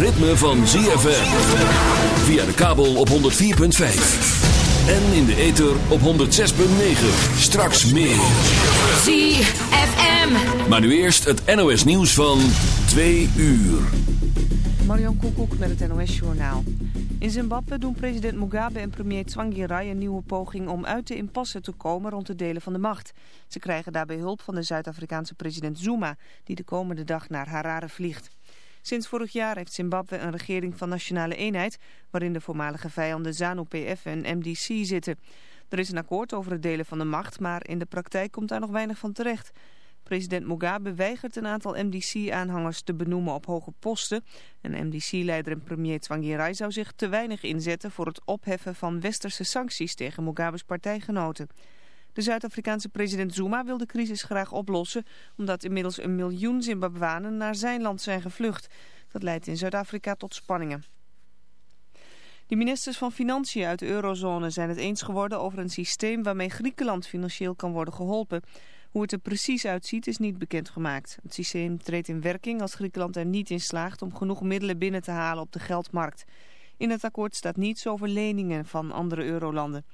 ritme van ZFM. Via de kabel op 104.5. En in de ether op 106.9. Straks meer. ZFM. Maar nu eerst het NOS nieuws van 2 uur. Marion Koekoek met het NOS Journaal. In Zimbabwe doen president Mugabe en premier Tsvangirai een nieuwe poging om uit de impasse te komen rond de delen van de macht. Ze krijgen daarbij hulp van de Zuid-Afrikaanse president Zuma, die de komende dag naar Harare vliegt. Sinds vorig jaar heeft Zimbabwe een regering van nationale eenheid... waarin de voormalige vijanden ZANU-PF en MDC zitten. Er is een akkoord over het delen van de macht... maar in de praktijk komt daar nog weinig van terecht. President Mugabe weigert een aantal MDC-aanhangers te benoemen op hoge posten. En MDC-leider en premier Tsvangirai zou zich te weinig inzetten... voor het opheffen van westerse sancties tegen Mugabe's partijgenoten. De Zuid-Afrikaanse president Zuma wil de crisis graag oplossen... omdat inmiddels een miljoen Zimbabwanen naar zijn land zijn gevlucht. Dat leidt in Zuid-Afrika tot spanningen. De ministers van Financiën uit de eurozone zijn het eens geworden over een systeem waarmee Griekenland financieel kan worden geholpen. Hoe het er precies uitziet is niet bekendgemaakt. Het systeem treedt in werking als Griekenland er niet in slaagt om genoeg middelen binnen te halen op de geldmarkt. In het akkoord staat niets over leningen van andere eurolanden.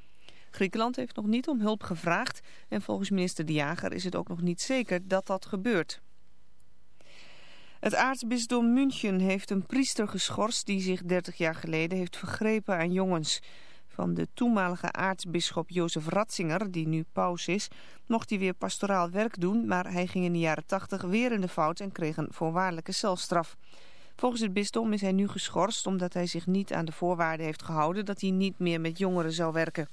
Griekenland heeft nog niet om hulp gevraagd en volgens minister De Jager is het ook nog niet zeker dat dat gebeurt. Het aartsbisdom München heeft een priester geschorst die zich 30 jaar geleden heeft vergrepen aan jongens. Van de toenmalige aartsbisschop Jozef Ratzinger, die nu paus is, mocht hij weer pastoraal werk doen, maar hij ging in de jaren 80 weer in de fout en kreeg een voorwaardelijke celstraf. Volgens het bisdom is hij nu geschorst omdat hij zich niet aan de voorwaarden heeft gehouden dat hij niet meer met jongeren zou werken.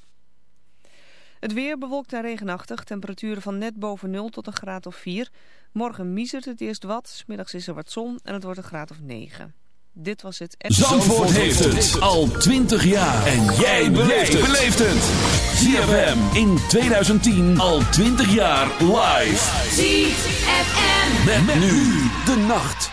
Het weer bewolkt en regenachtig. Temperaturen van net boven 0 tot een graad of 4. Morgen miezert het eerst wat. Smiddags is er wat zon en het wordt een graad of 9. Dit was het... Zandvoort, heeft het al 20 jaar. En jij beleeft het. ZFM in 2010 al 20 jaar live. ZFM. met nu de nacht.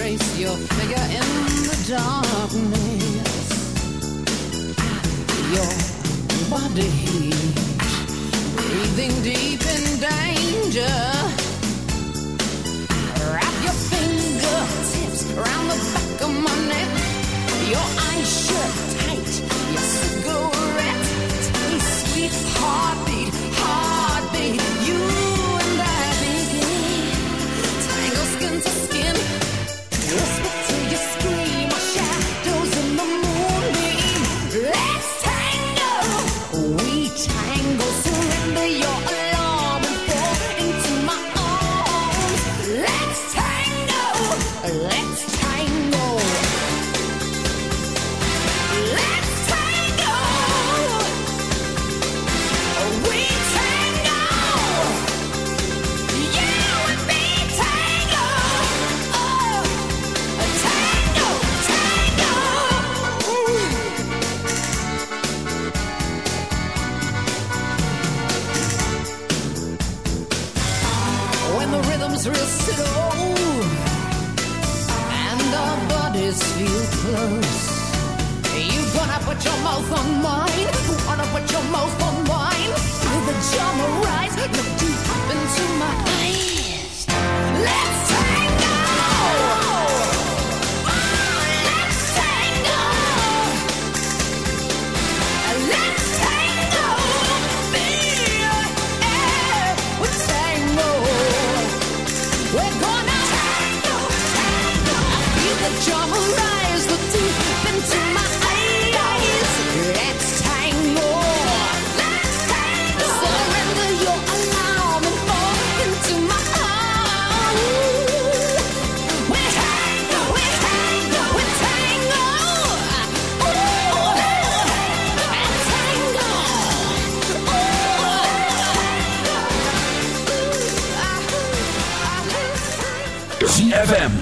trace your figure in the darkness. Your body breathing deep in danger. Wrap your fingertips around the back of my neck. Your eyes shut tight. Your cigarette tastes sweet. Heartbeat, heartbeat. You and I begin tangle skin to skin.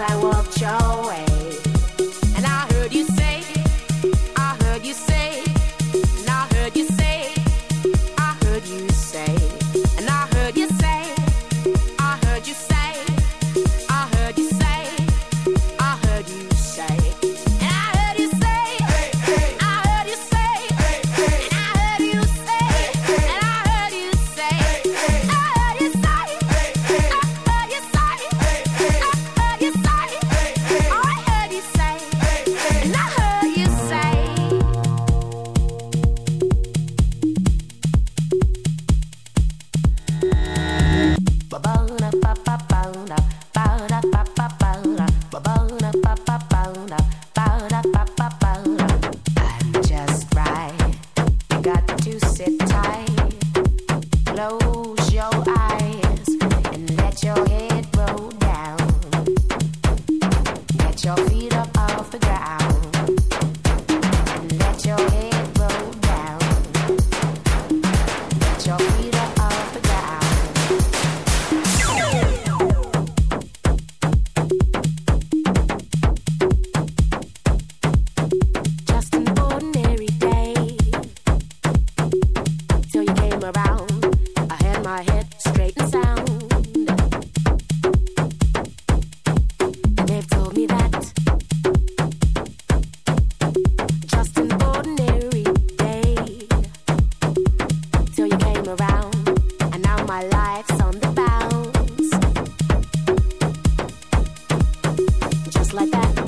I was. Op de gang.